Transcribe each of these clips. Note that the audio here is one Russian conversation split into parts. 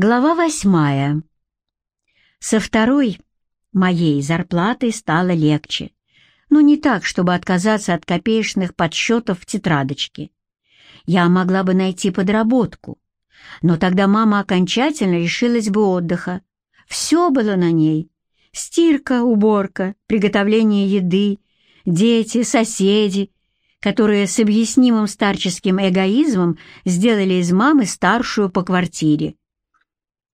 Глава восьмая. Со второй моей зарплатой стало легче, но не так, чтобы отказаться от копеечных подсчетов в тетрадочке. Я могла бы найти подработку, но тогда мама окончательно лишилась бы отдыха. Все было на ней. Стирка, уборка, приготовление еды, дети, соседи, которые с объяснимым старческим эгоизмом сделали из мамы старшую по квартире.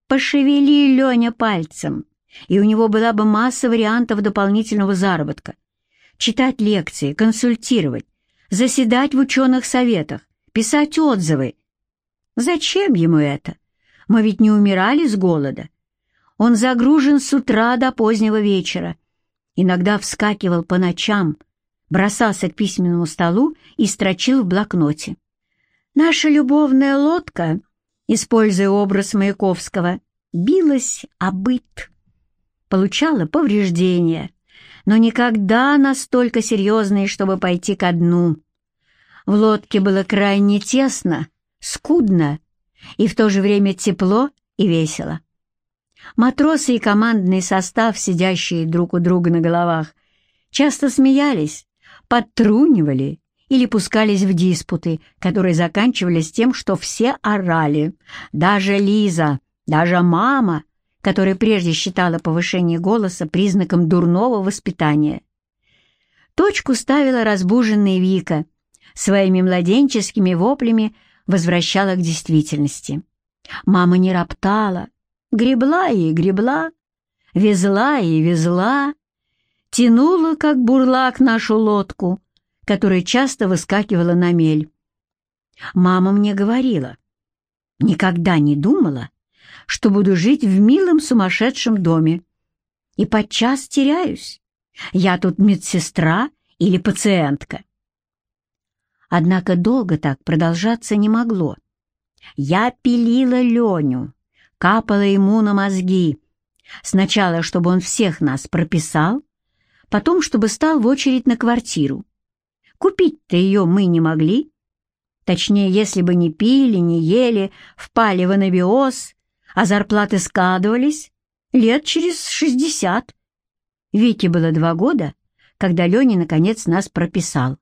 Пошевели Леня пальцем, и у него была бы масса вариантов дополнительного заработка. Читать лекции, консультировать, заседать в ученых советах, писать отзывы. Зачем ему это? Мы ведь не умирали с голода. Он загружен с утра до позднего вечера. Иногда вскакивал по ночам, бросался к письменному столу и строчил в блокноте. Наша любовная лодка используя образ Маяковского, билась о быт. Получала повреждения, но никогда настолько серьезные, чтобы пойти ко дну. В лодке было крайне тесно, скудно и в то же время тепло и весело. Матросы и командный состав, сидящие друг у друга на головах, часто смеялись, подтрунивали или пускались в диспуты, которые заканчивались тем, что все орали. Даже Лиза, даже мама, которая прежде считала повышение голоса признаком дурного воспитания. Точку ставила разбуженная Вика, своими младенческими воплями возвращала к действительности. Мама не роптала, гребла и гребла, везла и везла, тянула, как бурлак, нашу лодку — которая часто выскакивала на мель. Мама мне говорила, никогда не думала, что буду жить в милом сумасшедшем доме. И подчас теряюсь. Я тут медсестра или пациентка. Однако долго так продолжаться не могло. Я пилила Леню, капала ему на мозги. Сначала, чтобы он всех нас прописал, потом, чтобы стал в очередь на квартиру. Купить-то ее мы не могли. Точнее, если бы не пили, не ели, впали в анабиоз, а зарплаты складывались лет через шестьдесят. Вике было два года, когда Леня наконец нас прописал.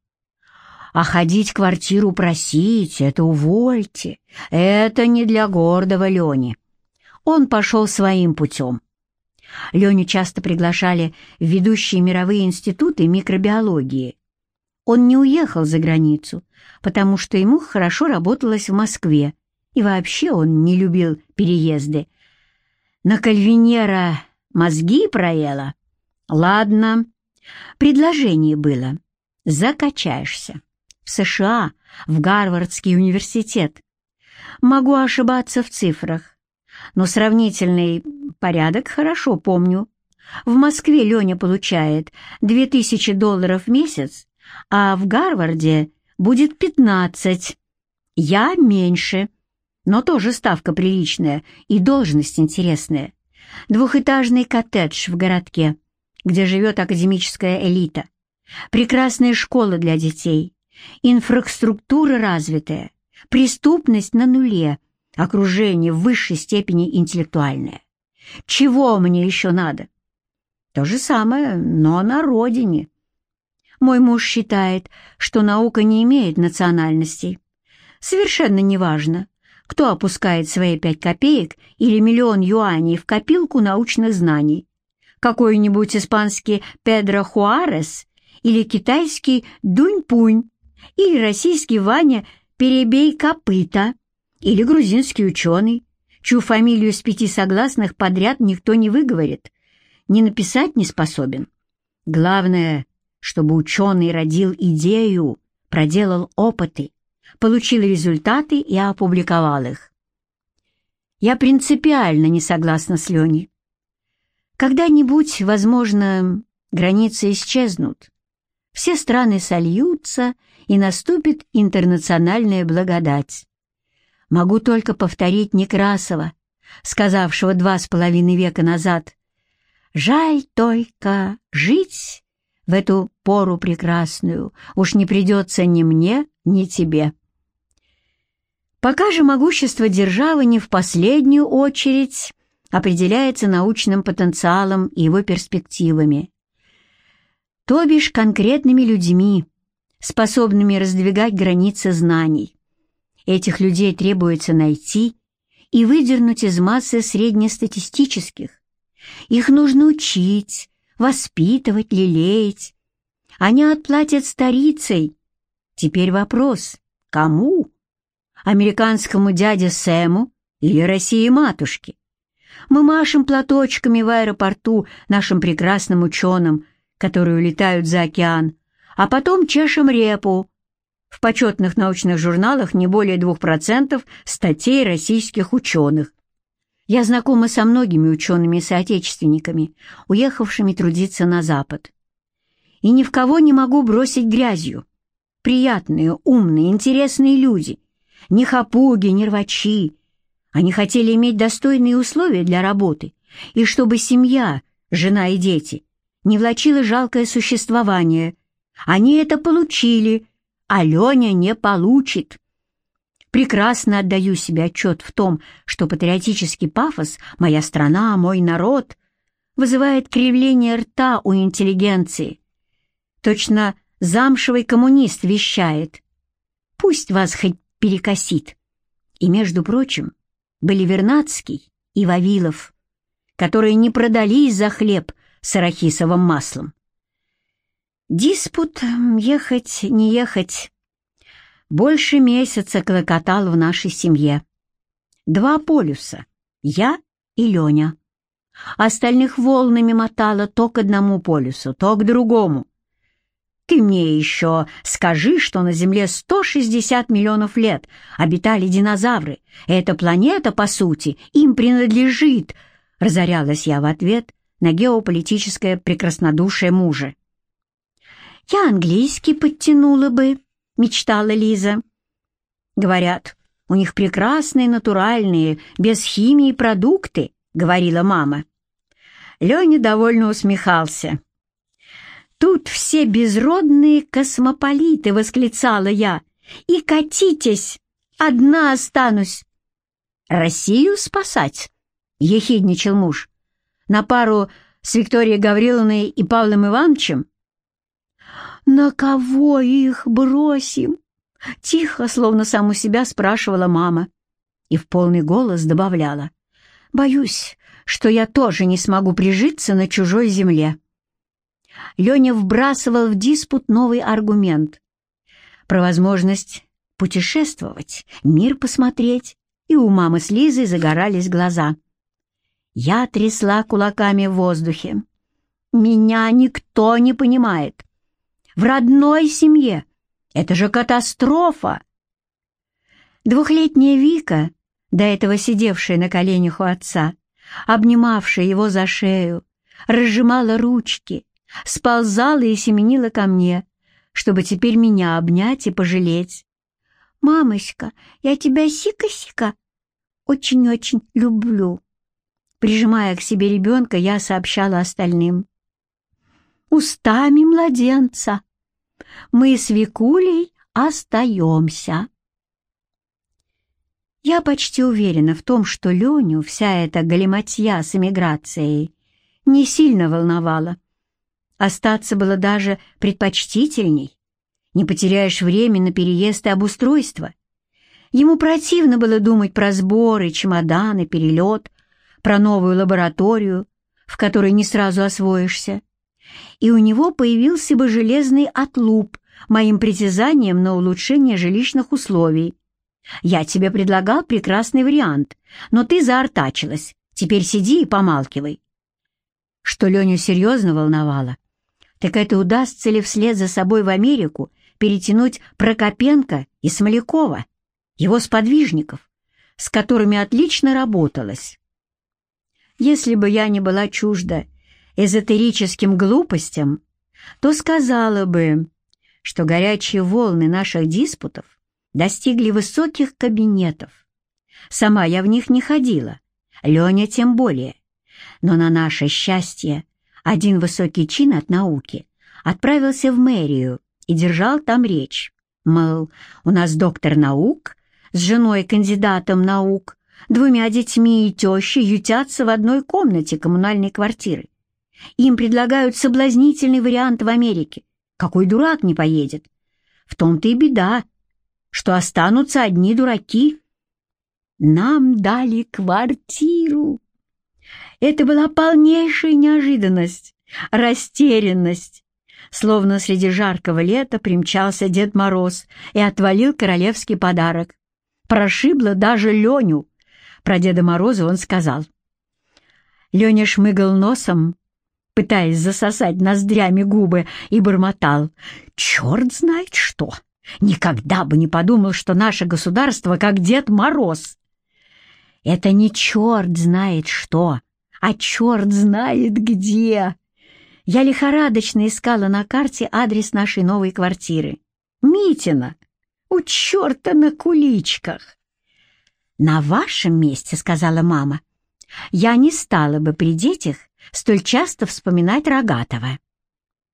А ходить квартиру просить — это увольте, это не для гордого Лени. Он пошел своим путем. Леню часто приглашали в ведущие мировые институты микробиологии, он не уехал за границу, потому что ему хорошо работалось в Москве, и вообще он не любил переезды. На Кальвинера мозги проела? Ладно. Предложение было. Закачаешься. В США, в Гарвардский университет. Могу ошибаться в цифрах, но сравнительный порядок хорошо помню. В Москве Леня получает 2000 долларов в месяц, а в Гарварде будет пятнадцать. Я меньше, но тоже ставка приличная и должность интересная. Двухэтажный коттедж в городке, где живет академическая элита. Прекрасная школа для детей, инфраструктура развитая, преступность на нуле, окружение в высшей степени интеллектуальное. Чего мне еще надо? То же самое, но на родине. Мой муж считает, что наука не имеет национальностей. Совершенно неважно, кто опускает свои пять копеек или миллион юаней в копилку научных знаний. Какой-нибудь испанский Педро Хуарес или китайский Дунь-Пунь или российский Ваня Перебей Копыта или грузинский ученый, чью фамилию с пяти согласных подряд никто не выговорит, не написать не способен. Главное, чтобы ученый родил идею, проделал опыты, получил результаты и опубликовал их. Я принципиально не согласна с Леней. Когда-нибудь, возможно, границы исчезнут, все страны сольются, и наступит интернациональная благодать. Могу только повторить Некрасова, сказавшего два с половиной века назад, «Жаль только жить в эту пору прекрасную уж не придется ни мне, ни тебе. Пока же могущество державы не в последнюю очередь определяется научным потенциалом и его перспективами, то бишь конкретными людьми, способными раздвигать границы знаний. Этих людей требуется найти и выдернуть из массы среднестатистических. Их нужно учить, воспитывать, лелеять. Они отплатят старицей. Теперь вопрос, кому? американскому дяде Сэму или России матушке. Мы машем платочками в аэропорту нашим прекрасным ученым, которые улетают за океан, а потом чешем репу. В почетных научных журналах не более 2% статей российских ученых. Я знакома со многими учеными-соотечественниками, уехавшими трудиться на Запад. И ни в кого не могу бросить грязью. Приятные, умные, интересные люди, ни хапуги, ни рвачи. Они хотели иметь достойные условия для работы, и чтобы семья, жена и дети, не влачила жалкое существование. Они это получили, а Леня не получит. Прекрасно отдаю себе отчет в том, что патриотический пафос «моя страна, мой народ» вызывает кривление рта у интеллигенции. Точно замшевый коммунист вещает. Пусть вас хоть перекосит. И, между прочим, были Вернадский и Вавилов, которые не продались за хлеб с арахисовым маслом. Диспут «ехать, не ехать» больше месяца клокотал в нашей семье. Два полюса — я и Леня. Остальных волнами мотало то к одному полюсу, то к другому. Ты мне еще скажи, что на Земле 160 миллионов лет обитали динозавры. Эта планета, по сути, им принадлежит, разорялась я в ответ на геополитическое прекраснодушие мужа. «Я английский подтянула бы», — мечтала Лиза. «Говорят, у них прекрасные натуральные, без химии продукты», — говорила мама. Леня довольно усмехался. «Тут все безродные космополиты!» — восклицала я. «И катитесь! Одна останусь!» «Россию спасать?» — ехидничал муж. «На пару с Викторией Гавриловной и Павлом Ивановичем?» «На кого их бросим?» — тихо, словно сам у себя спрашивала мама. И в полный голос добавляла. «Боюсь, что я тоже не смогу прижиться на чужой земле». Леня вбрасывал в диспут новый аргумент. Про возможность путешествовать, мир посмотреть, и у мамы с Лизой загорались глаза. Я трясла кулаками в воздухе. Меня никто не понимает. В родной семье. Это же катастрофа. Двухлетняя Вика, до этого сидевшая на коленях у отца, обнимавшая его за шею, разжимала ручки, сползала и семенила ко мне, чтобы теперь меня обнять и пожалеть. «Мамочка, я тебя сика-сика очень-очень люблю». Прижимая к себе ребенка, я сообщала остальным. «Устами младенца. Мы с Викулей остаемся». Я почти уверена в том, что Леню вся эта галиматья с эмиграцией не сильно волновала. Остаться было даже предпочтительней. Не потеряешь время на переезд и обустройство. Ему противно было думать про сборы, чемоданы, перелет, про новую лабораторию, в которой не сразу освоишься. И у него появился бы железный отлуп моим притязанием на улучшение жилищных условий. Я тебе предлагал прекрасный вариант, но ты заортачилась. Теперь сиди и помалкивай. Что Леню серьезно волновало, так это удастся ли вслед за собой в Америку перетянуть Прокопенко и Смолякова, его сподвижников, с которыми отлично работалось. Если бы я не была чужда эзотерическим глупостям, то сказала бы, что горячие волны наших диспутов достигли высоких кабинетов. Сама я в них не ходила, Леня тем более. Но на наше счастье один высокий чин от науки отправился в мэрию и держал там речь. Мол, у нас доктор наук, с женой-кандидатом наук, двумя детьми и тещей ютятся в одной комнате коммунальной квартиры. Им предлагают соблазнительный вариант в Америке. Какой дурак не поедет? В том-то и беда, что останутся одни дураки. Нам дали квартиру. Это была полнейшая неожиданность, растерянность. Словно среди жаркого лета примчался Дед Мороз и отвалил королевский подарок. Прошибло даже Леню. Про Деда Мороза он сказал. Леня шмыгал носом, пытаясь засосать ноздрями губы, и бормотал. «Черт знает что! Никогда бы не подумал, что наше государство как Дед Мороз!» «Это не черт знает что, а черт знает где!» Я лихорадочно искала на карте адрес нашей новой квартиры. Митина! У черта на куличках! «На вашем месте, — сказала мама, — я не стала бы при детях столь часто вспоминать Рогатова.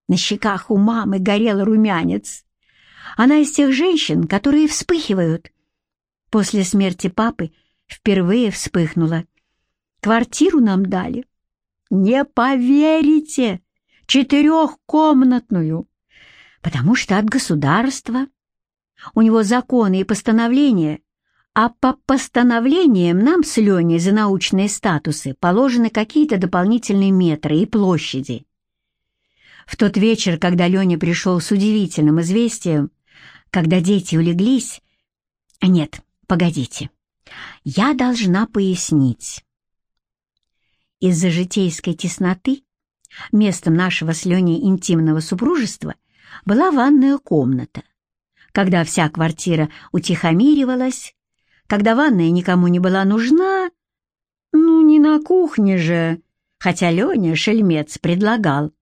На щеках у мамы горел румянец. Она из тех женщин, которые вспыхивают. После смерти папы впервые вспыхнула. Квартиру нам дали. Не поверите, четырехкомнатную, потому что от государства. У него законы и постановления а по постановлениям нам с Леней за научные статусы положены какие-то дополнительные метры и площади. В тот вечер, когда Леня пришел с удивительным известием, когда дети улеглись... Нет, погодите, я должна пояснить. Из-за житейской тесноты местом нашего с Леней интимного супружества была ванная комната. Когда вся квартира утихомиривалась, когда ванная никому не была нужна, ну, не на кухне же, хотя Леня, шельмец, предлагал.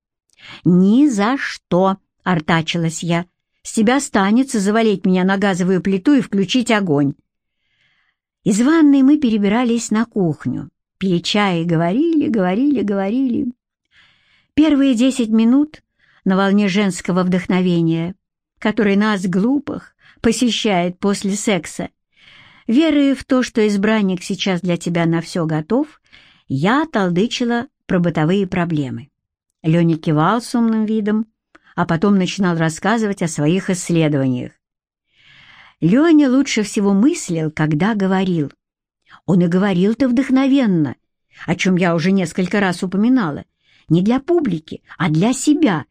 «Ни за что!» — артачилась я. «С тебя станется завалить меня на газовую плиту и включить огонь». Из ванной мы перебирались на кухню, пили чай и говорили, говорили, говорили. Первые десять минут на волне женского вдохновения, которое нас, глупых, посещает после секса, Веруя в то, что избранник сейчас для тебя на все готов, я толдычила про бытовые проблемы. Леня кивал с умным видом, а потом начинал рассказывать о своих исследованиях. Леня лучше всего мыслил, когда говорил. Он и говорил-то вдохновенно, о чем я уже несколько раз упоминала, не для публики, а для себя.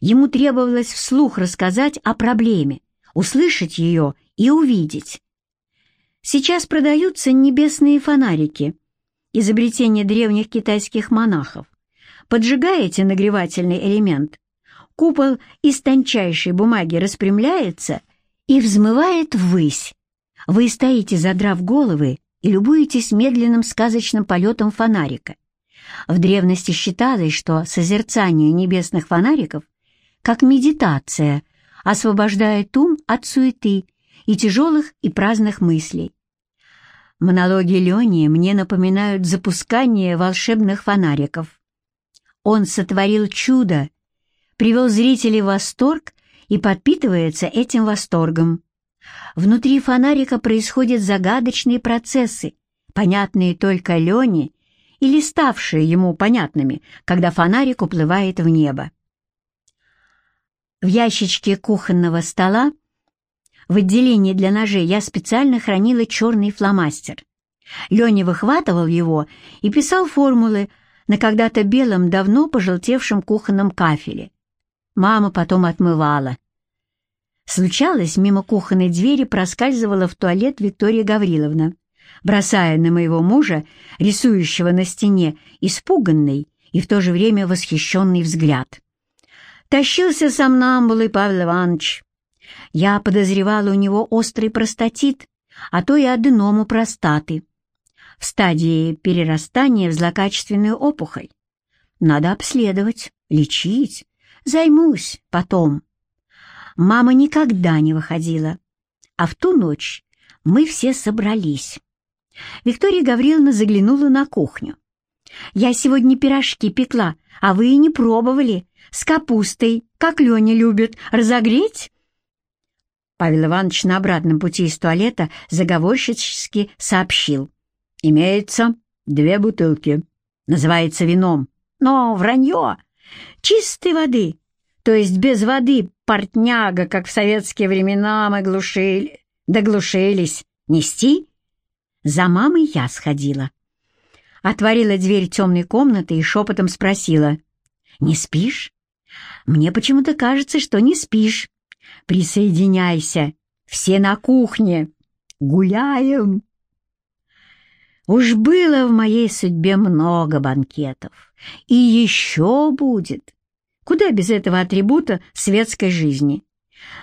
Ему требовалось вслух рассказать о проблеме, услышать ее и увидеть. Сейчас продаются небесные фонарики, изобретение древних китайских монахов. Поджигаете нагревательный элемент, купол из тончайшей бумаги распрямляется и взмывает ввысь. Вы стоите, задрав головы, и любуетесь медленным сказочным полетом фонарика. В древности считалось, что созерцание небесных фонариков, как медитация, освобождает ум от суеты и тяжелых и праздных мыслей. Монологи Лени мне напоминают запускание волшебных фонариков. Он сотворил чудо, привел зрителей в восторг и подпитывается этим восторгом. Внутри фонарика происходят загадочные процессы, понятные только Лене или ставшие ему понятными, когда фонарик уплывает в небо. В ящичке кухонного стола в отделении для ножей я специально хранила черный фломастер. Леня выхватывал его и писал формулы на когда-то белом, давно пожелтевшем кухонном кафеле. Мама потом отмывала. Случалось, мимо кухонной двери проскальзывала в туалет Виктория Гавриловна, бросая на моего мужа, рисующего на стене, испуганный и в то же время восхищенный взгляд. Тащился сам намбулый Павел Иванович, я подозревала у него острый простатит, а то и аденому простаты. В стадии перерастания в злокачественную опухоль. Надо обследовать, лечить. Займусь потом. Мама никогда не выходила. А в ту ночь мы все собрались. Виктория Гавриловна заглянула на кухню. «Я сегодня пирожки пекла, а вы и не пробовали. С капустой, как Леня любит. Разогреть?» Павел Иванович на обратном пути из туалета заговорщически сообщил. «Имеется две бутылки. Называется вином. Но вранье. Чистой воды. То есть без воды портняга, как в советские времена мы глушили. Доглушились. Нести?» За мамой я сходила. Отворила дверь темной комнаты и шепотом спросила. «Не спишь?» «Мне почему-то кажется, что не спишь». Присоединяйся. Все на кухне. Гуляем. Уж было в моей судьбе много банкетов. И еще будет. Куда без этого атрибута светской жизни?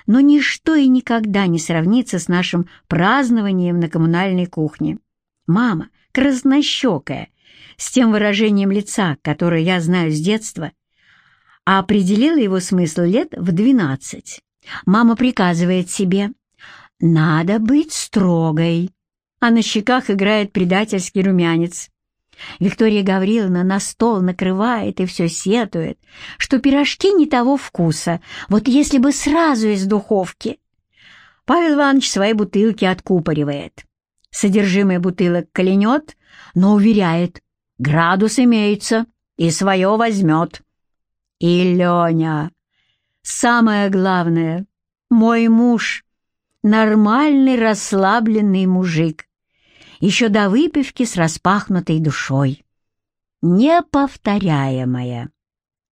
Но ничто и никогда не сравнится с нашим празднованием на коммунальной кухне. Мама, краснощекая, с тем выражением лица, которое я знаю с детства, определила его смысл лет в двенадцать. Мама приказывает себе «надо быть строгой», а на щеках играет предательский румянец. Виктория Гавриловна на стол накрывает и все сетует, что пирожки не того вкуса, вот если бы сразу из духовки. Павел Иванович свои бутылки откупоривает. Содержимое бутылок коленет, но уверяет, градус имеется и свое возьмет. И Леня Самое главное, мой муж — нормальный расслабленный мужик, еще до выпивки с распахнутой душой. Неповторяемая.